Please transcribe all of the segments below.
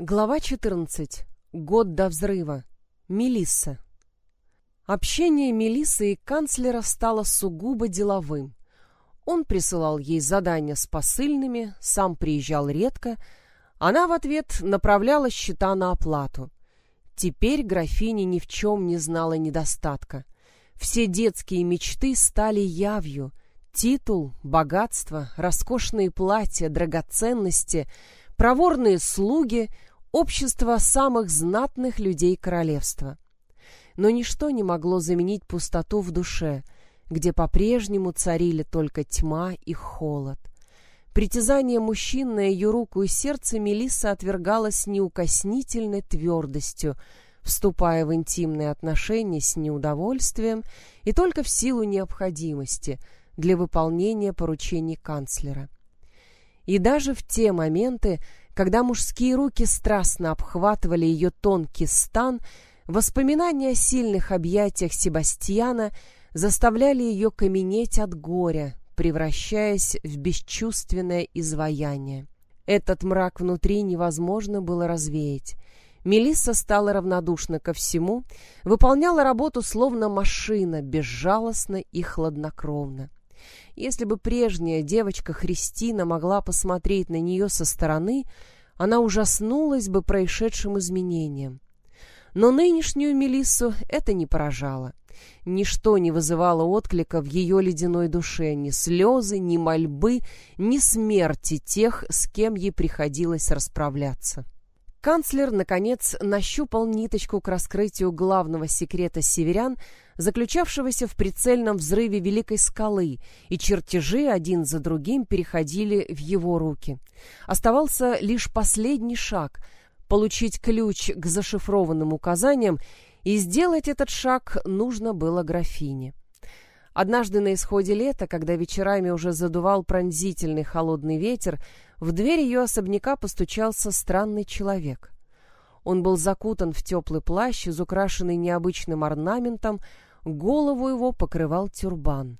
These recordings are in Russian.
Глава 14. Год до взрыва. Мелисса. Общение Мелиссы и канцлера стало сугубо деловым. Он присылал ей задания с посыльными, сам приезжал редко, она в ответ направляла счета на оплату. Теперь графиня ни в чем не знала недостатка. Все детские мечты стали явью. Титул, богатство, роскошные платья, драгоценности — проворные слуги, общество самых знатных людей королевства. Но ничто не могло заменить пустоту в душе, где по-прежнему царили только тьма и холод. Притязание мужчин на ее руку и сердце Мелисса отвергала с неукоснительной твердостью, вступая в интимные отношения с неудовольствием и только в силу необходимости для выполнения поручений канцлера. И даже в те моменты, когда мужские руки страстно обхватывали ее тонкий стан, воспоминания о сильных объятиях Себастьяна заставляли ее каменеть от горя, превращаясь в бесчувственное изваяние. Этот мрак внутри невозможно было развеять. Мелисса стала равнодушна ко всему, выполняла работу словно машина, безжалостно и хладнокровно. Если бы прежняя девочка Христина могла посмотреть на нее со стороны, она ужаснулась бы происшедшим изменениям. Но нынешнюю Мелиссу это не поражало. Ничто не вызывало отклика в ее ледяной душе, ни слезы, ни мольбы, ни смерти тех, с кем ей приходилось расправляться. Канцлер, наконец, нащупал ниточку к раскрытию главного секрета северян, заключавшегося в прицельном взрыве Великой скалы, и чертежи один за другим переходили в его руки. Оставался лишь последний шаг — получить ключ к зашифрованным указаниям, и сделать этот шаг нужно было графине. Однажды на исходе лета, когда вечерами уже задувал пронзительный холодный ветер, в дверь ее особняка постучался странный человек. Он был закутан в теплый плащ, изукрашенный необычным орнаментом, голову его покрывал тюрбан.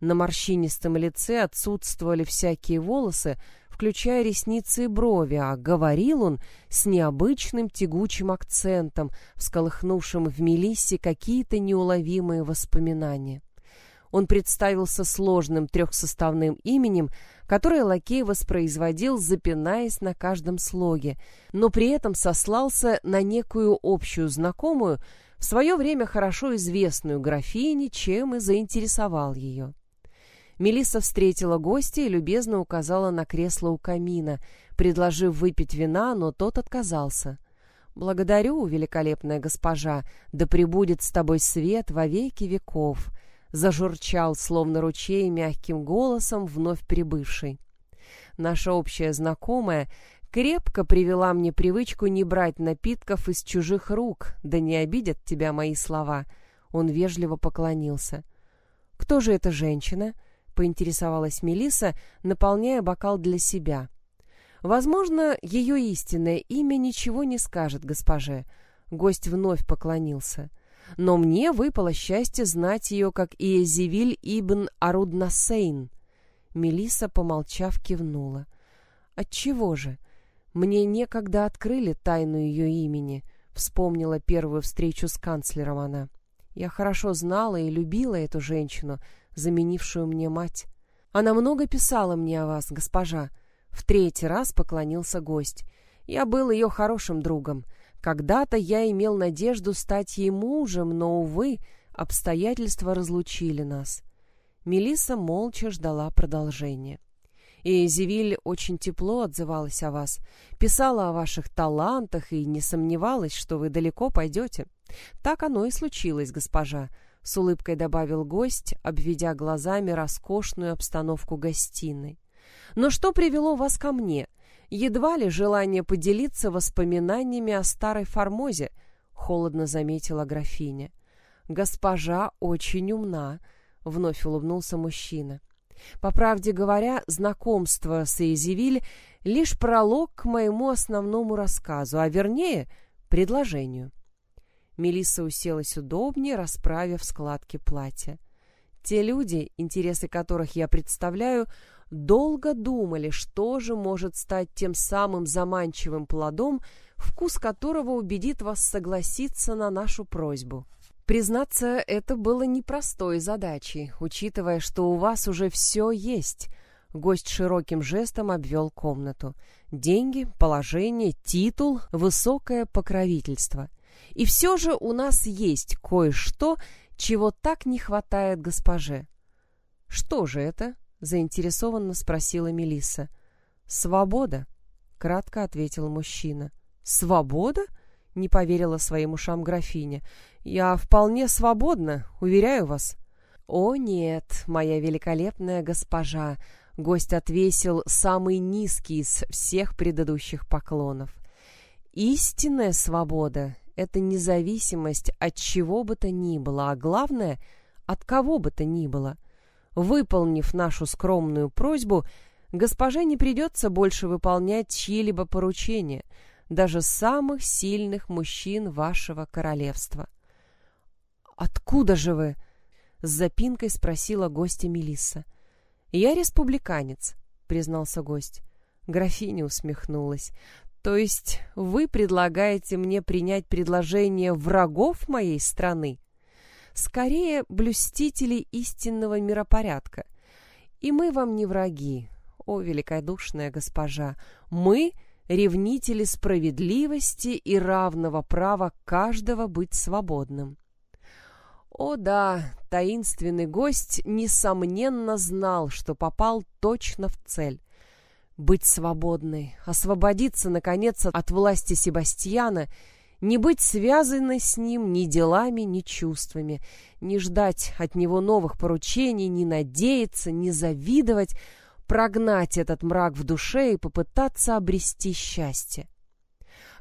На морщинистом лице отсутствовали всякие волосы, включая ресницы и брови, а говорил он с необычным тягучим акцентом, всколыхнувшим в Мелиссе какие-то неуловимые воспоминания. Он представился сложным трехсоставным именем, которое лакей воспроизводил, запинаясь на каждом слоге, но при этом сослался на некую общую знакомую, в свое время хорошо известную графине, чем и заинтересовал ее. Мелисса встретила гостя и любезно указала на кресло у камина, предложив выпить вина, но тот отказался. «Благодарю, великолепная госпожа, да пребудет с тобой свет во веки веков», зажурчал, словно ручей, мягким голосом вновь прибывший. Наша общая знакомая крепко привела мне привычку не брать напитков из чужих рук, да не обидят тебя мои слова. Он вежливо поклонился. Кто же эта женщина? поинтересовалась Мелиса, наполняя бокал для себя. Возможно, ее истинное имя ничего не скажет госпоже. Гость вновь поклонился но мне выпало счастье знать ее как Иезивиль ибн Аруднасейн. Мелиса, помолчав, кивнула. Отчего же? Мне некогда открыли тайну ее имени, вспомнила первую встречу с канцлером она. Я хорошо знала и любила эту женщину, заменившую мне мать. Она много писала мне о вас, госпожа. В третий раз поклонился гость. Я был ее хорошим другом. Когда-то я имел надежду стать ей мужем, но, увы, обстоятельства разлучили нас. Мелисса молча ждала продолжения. И Зивиль очень тепло отзывалась о вас, писала о ваших талантах и не сомневалась, что вы далеко пойдете. Так оно и случилось, госпожа, — с улыбкой добавил гость, обведя глазами роскошную обстановку гостиной. Но что привело вас ко мне? Едва ли желание поделиться воспоминаниями о старой Формозе, холодно заметила графиня. Госпожа очень умна, вновь улыбнулся мужчина. По правде говоря, знакомство с Эйзивиль лишь пролог к моему основному рассказу, а вернее, предложению. Мелисса уселась удобнее, расправив складки платья. Те люди, интересы которых я представляю, долго думали, что же может стать тем самым заманчивым плодом, вкус которого убедит вас согласиться на нашу просьбу. Признаться, это было непростой задачей, учитывая, что у вас уже все есть. Гость широким жестом обвел комнату. Деньги, положение, титул, высокое покровительство. И все же у нас есть кое-что, чего так не хватает госпоже. Что же это? Заинтересованно спросила Мелисса. Свобода, кратко ответил мужчина. Свобода? Не поверила своим ушам графиня. Я вполне свободна, уверяю вас. О нет, моя великолепная госпожа, гость отвесил самый низкий из всех предыдущих поклонов. Истинная свобода это независимость от чего бы то ни было, а главное от кого бы то ни было. Выполнив нашу скромную просьбу, госпоже не придется больше выполнять чьи-либо поручения, даже самых сильных мужчин вашего королевства. Откуда же вы? с запинкой спросила гостья Мелисса. Я республиканец, признался гость. Графиня усмехнулась. То есть вы предлагаете мне принять предложение врагов моей страны? Скорее, блюстители истинного миропорядка. И мы вам не враги, о великодушная госпожа. Мы ревнители справедливости и равного права каждого быть свободным. О да, таинственный гость несомненно знал, что попал точно в цель. Быть свободной, освободиться наконец от власти Себастьяна, не быть связанной с ним ни делами, ни чувствами, не ждать от него новых поручений, не надеяться, не завидовать, прогнать этот мрак в душе и попытаться обрести счастье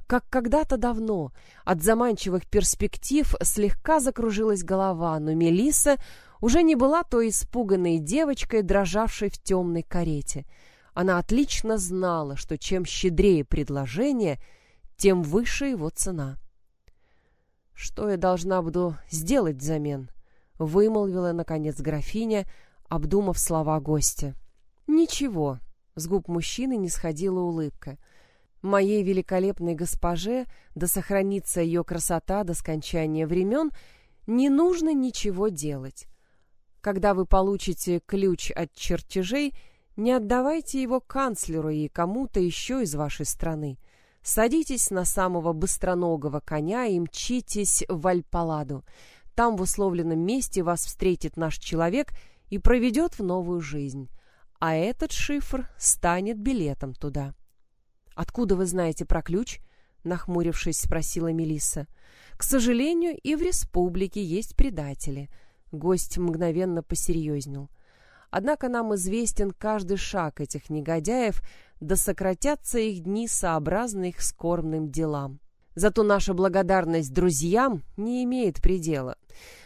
как когда-то давно. От заманчивых перспектив слегка закружилась голова, но Мелисса уже не была той испуганной девочкой, дрожавшей в темной карете. Она отлично знала, что чем щедрее предложение, тем выше его цена. «Что я должна буду сделать взамен?» — вымолвила, наконец, графиня, обдумав слова гостя. «Ничего», — с губ мужчины не сходила улыбка — Моей великолепной госпоже, да сохранится ее красота до скончания времен, не нужно ничего делать. Когда вы получите ключ от чертежей, не отдавайте его канцлеру и кому-то еще из вашей страны. Садитесь на самого быстроногого коня и мчитесь в Альпаладу. Там в условленном месте вас встретит наш человек и проведет в новую жизнь. А этот шифр станет билетом туда. Откуда вы знаете про ключ? нахмурившись, спросила Мелисса. К сожалению, и в республике есть предатели. Гость мгновенно посерьезнел. Однако нам известен каждый шаг этих негодяев, да сократятся их дни сообразно их скорбным делам. Зато наша благодарность друзьям не имеет предела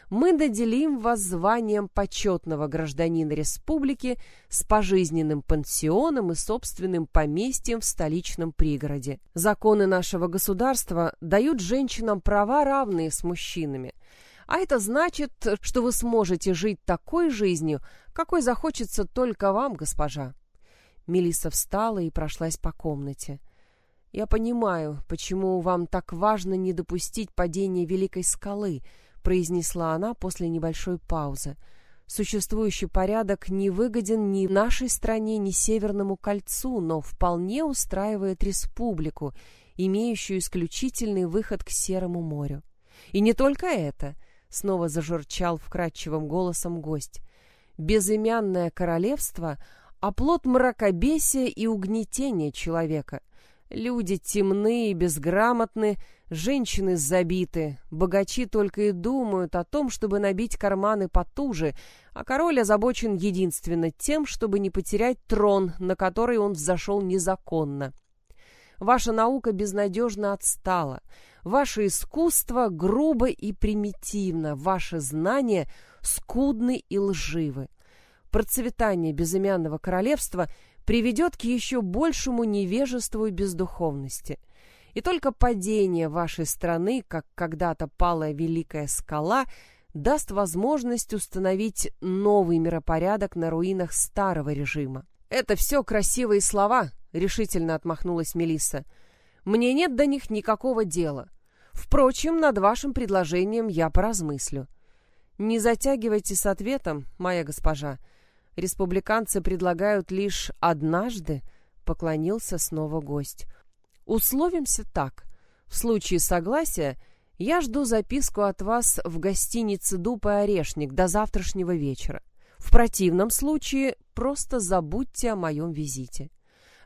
мы наделим вас званием почетного гражданина республики с пожизненным пансионом и собственным поместьем в столичном пригороде. Законы нашего государства дают женщинам права равные с мужчинами. А это значит, что вы сможете жить такой жизнью, какой захочется только вам, госпожа. Мелисса встала и прошлась по комнате. Я понимаю, почему вам так важно не допустить падения великой скалы, произнесла она после небольшой паузы. Существующий порядок не выгоден ни нашей стране, ни Северному кольцу, но вполне устраивает республику, имеющую исключительный выход к Серому морю. И не только это, снова зажурчал вкрадчивым голосом гость. Безымянное королевство оплот мракобесия и угнетения человека. Люди темные и безграмотны, Женщины забиты, богачи только и думают о том, чтобы набить карманы потуже, а король озабочен единственно тем, чтобы не потерять трон, на который он взошел незаконно. Ваша наука безнадежно отстала, ваше искусство грубо и примитивно, ваши знания скудны и лживы. Процветание безымянного королевства приведет к еще большему невежеству и бездуховности – и только падение вашей страны, как когда-то пала великая скала, даст возможность установить новый миропорядок на руинах старого режима. Это все красивые слова, решительно отмахнулась Мелисса. Мне нет до них никакого дела. Впрочем, над вашим предложением я поразмыслю. Не затягивайте с ответом, моя госпожа. Республиканцы предлагают лишь однажды, поклонился снова гость. Условимся так. В случае согласия я жду записку от вас в гостинице Дуб и Орешник до завтрашнего вечера. В противном случае просто забудьте о моем визите.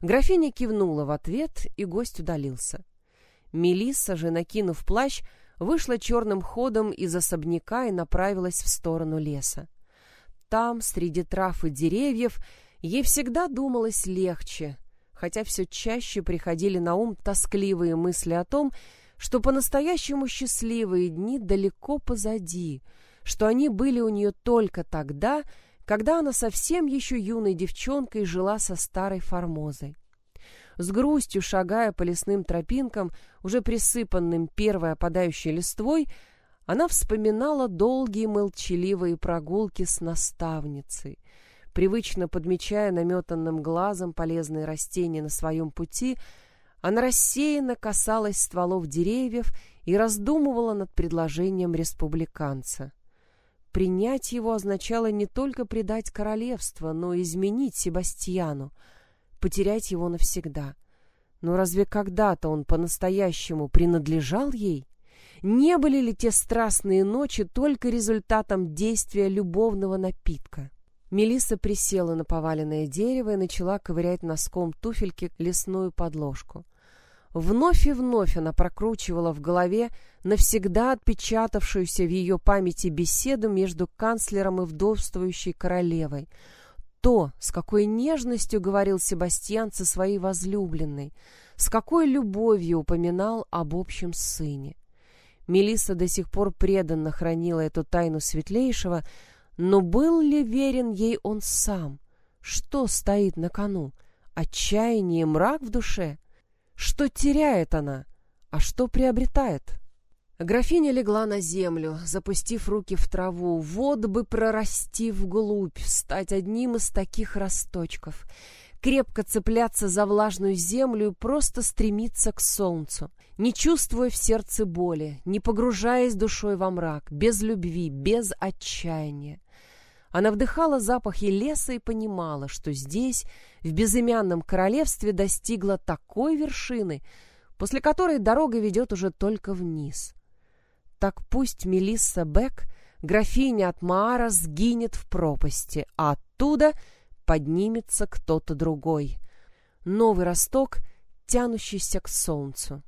Графиня кивнула в ответ, и гость удалился. Мелисса же, накинув плащ, вышла черным ходом из особняка и направилась в сторону леса. Там, среди трав и деревьев, ей всегда думалось легче, хотя все чаще приходили на ум тоскливые мысли о том, что по-настоящему счастливые дни далеко позади, что они были у нее только тогда, когда она совсем еще юной девчонкой жила со старой Формозой. С грустью шагая по лесным тропинкам, уже присыпанным первой опадающей листвой, она вспоминала долгие молчаливые прогулки с наставницей. Привычно подмечая наметанным глазом полезные растения на своем пути, она рассеянно касалась стволов деревьев и раздумывала над предложением республиканца. Принять его означало не только предать королевство, но и изменить Себастьяну — потерять его навсегда. Но разве когда-то он по-настоящему принадлежал ей? Не были ли те страстные ночи только результатом действия любовного напитка? Мелисса присела на поваленное дерево и начала ковырять носком туфельки лесную подложку. Вновь и вновь она прокручивала в голове навсегда отпечатавшуюся в ее памяти беседу между канцлером и вдовствующей королевой — то, с какой нежностью говорил Себастьян со своей возлюбленной, с какой любовью упоминал об общем сыне. Мелисса до сих пор преданно хранила эту тайну светлейшего, но был ли верен ей он сам? Что стоит на кону? Отчаяние, мрак в душе? Что теряет она, а что приобретает? Графиня легла на землю, запустив руки в траву. Вот бы прорасти вглубь, стать одним из таких росточков. Крепко цепляться за влажную землю и просто стремиться к солнцу. Не чувствуя в сердце боли, не погружаясь душой во мрак, без любви, без отчаяния. Она вдыхала запахи леса и понимала, что здесь, в безымянном королевстве, достигла такой вершины, после которой дорога ведет уже только вниз. Так пусть Мелисса Бек, графиня от Маара, сгинет в пропасти, а оттуда поднимется кто-то другой. Новый росток, тянущийся к солнцу.